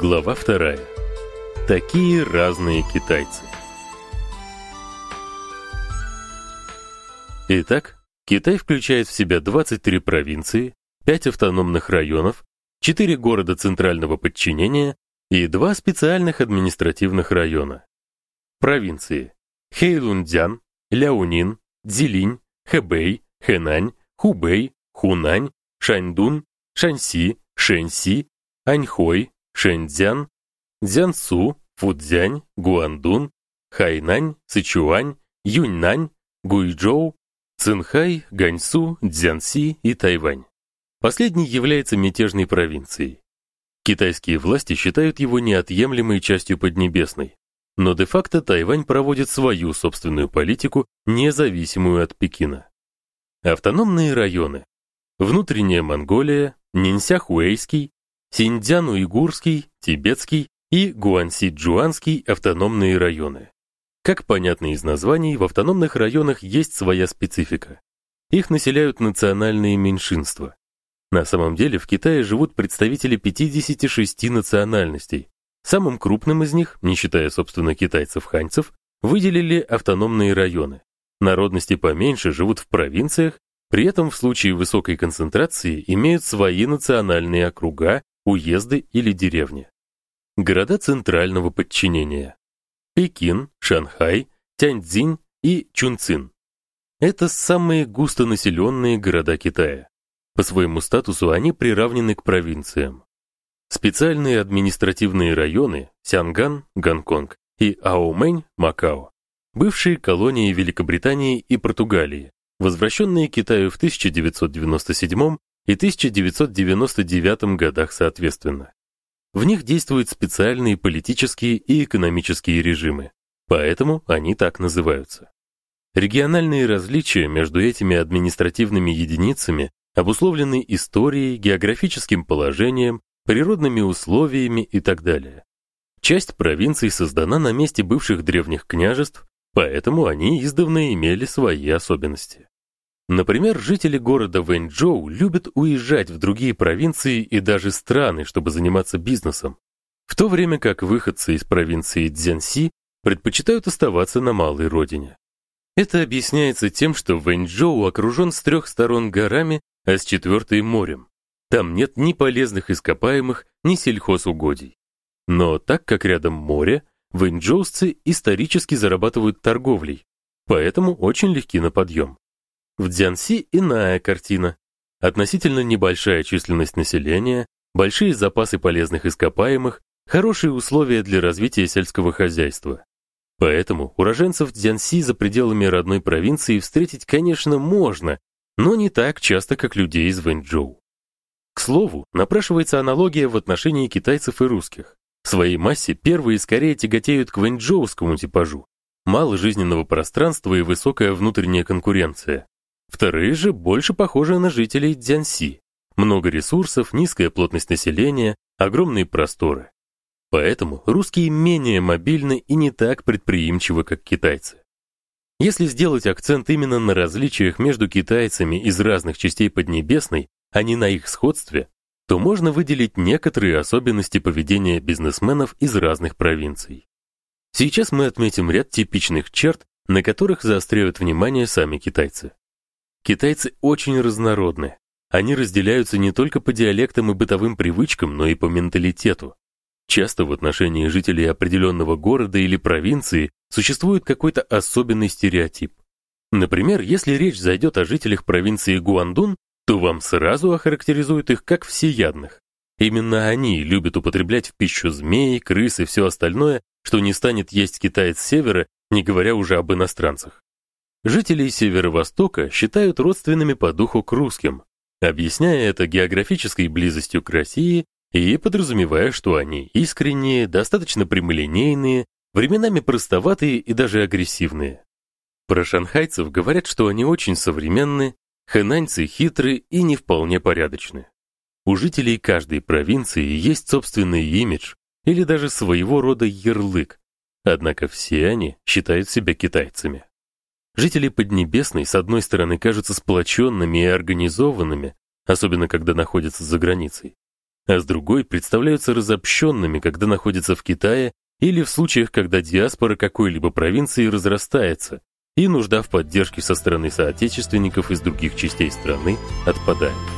Глава вторая. Такие разные китайцы. Итак, Китай включает в себя 23 провинции, 5 автономных районов, 4 города центрального подчинения и 2 специальных административных района. Провинции: Хэйлунцзян, Ляонин, Цзилинь, Хэбэй, Хэнань, Хубэй, Хунань, Шаньдун, Шаньси, Шэньси, Аньхой, Шэньцзян, Цзянсу, Фуцзянь, Гуандун, Хайнань, Сычуань, Юньнань, Гуйчжоу, Цинхай, Ганьсу, Цзянси и Тайвань. Последний является мятежной провинцией. Китайские власти считают его неотъемлемой частью Поднебесной, но де-факто Тайвань проводит свою собственную политику, независимую от Пекина. Автономные районы. Внутренняя Монголия, Нинсяхуэйский, Синьцзян-Уйгурский, Тибетский и Гуанси-Джуанский автономные районы. Как понятно из названий, в автономных районах есть своя специфика. Их населяют национальные меньшинства. На самом деле в Китае живут представители 56 национальностей. Самым крупным из них, не считая собственно китайцев-ханьцев, выделили автономные районы. Народности поменьше живут в провинциях, при этом в случае высокой концентрации имеют свои национальные округа уезды или деревни. Города центрального подчинения. Пекин, Шанхай, Тяньцзинь и Чунцин. Это самые густонаселенные города Китая. По своему статусу они приравнены к провинциям. Специальные административные районы Сянган, Гонконг и Аомэнь, Макао, бывшие колонии Великобритании и Португалии, возвращенные Китаю в 1997 и 1999 годах соответственно. В них действуют специальные политические и экономические режимы, поэтому они так называются. Региональные различия между этими административными единицами обусловлены историей, географическим положением, природными условиями и так далее. Часть провинций создана на месте бывших древних княжеств, поэтому они издавна имели свои особенности. Например, жители города Вэньчжоу любят уезжать в другие провинции и даже страны, чтобы заниматься бизнесом, в то время как выходцы из провинции Цзянси предпочитают оставаться на малой родине. Это объясняется тем, что Вэньчжоу окружен с трех сторон горами, а с четвертой морем. Там нет ни полезных ископаемых, ни сельхозугодий. Но так как рядом море, вэньчжоусцы исторически зарабатывают торговлей, поэтому очень легки на подъем. В Дзянси иная картина. Относительно небольшая численность населения, большие запасы полезных ископаемых, хорошие условия для развития сельского хозяйства. Поэтому уроженцев Дзянси за пределами родной провинции встретить, конечно, можно, но не так часто, как людей из Вэньчжоу. К слову, напрашивается аналогия в отношении китайцев и русских. В своей массе первые скорее тяготеют к вэньчжоускому типажу. Мало жизненного пространства и высокая внутренняя конкуренция. Вторые же больше похожи на жителей Цзянси. Много ресурсов, низкая плотность населения, огромные просторы. Поэтому русские менее мобильны и не так предприимчивы, как китайцы. Если сделать акцент именно на различиях между китайцами из разных частей Поднебесной, а не на их сходстве, то можно выделить некоторые особенности поведения бизнесменов из разных провинций. Сейчас мы отметим ряд типичных черт, на которых заостряют внимание сами китайцы. Китайцы очень разнородны. Они разделяются не только по диалектам и бытовым привычкам, но и по менталитету. Часто в отношении жителей определенного города или провинции существует какой-то особенный стереотип. Например, если речь зайдет о жителях провинции Гуандун, то вам сразу охарактеризуют их как всеядных. Именно они любят употреблять в пищу змей, крыс и все остальное, что не станет есть китаец севера, не говоря уже об иностранцах. Жителей Северо-Востока считают родственными по духу к русским, объясняя это географической близостью к России и подразумевая, что они искренние, достаточно прямолинейные, временами простоватые и даже агрессивные. Про шанхайцев говорят, что они очень современны, хэнаньцы хитры и не вполне порядочны. У жителей каждой провинции есть собственный имидж или даже своего рода ярлык, однако все они считают себя китайцами. Жители Поднебесной с одной стороны кажутся сплоченными и организованными, особенно когда находятся за границей. а с другой представляются разобщенными, когда находятся в Китае или в случаях, когда диаспора какой-либо провинции разрастается, и нужда в поддержке со стороны соотечественников из других частей страны отпадает.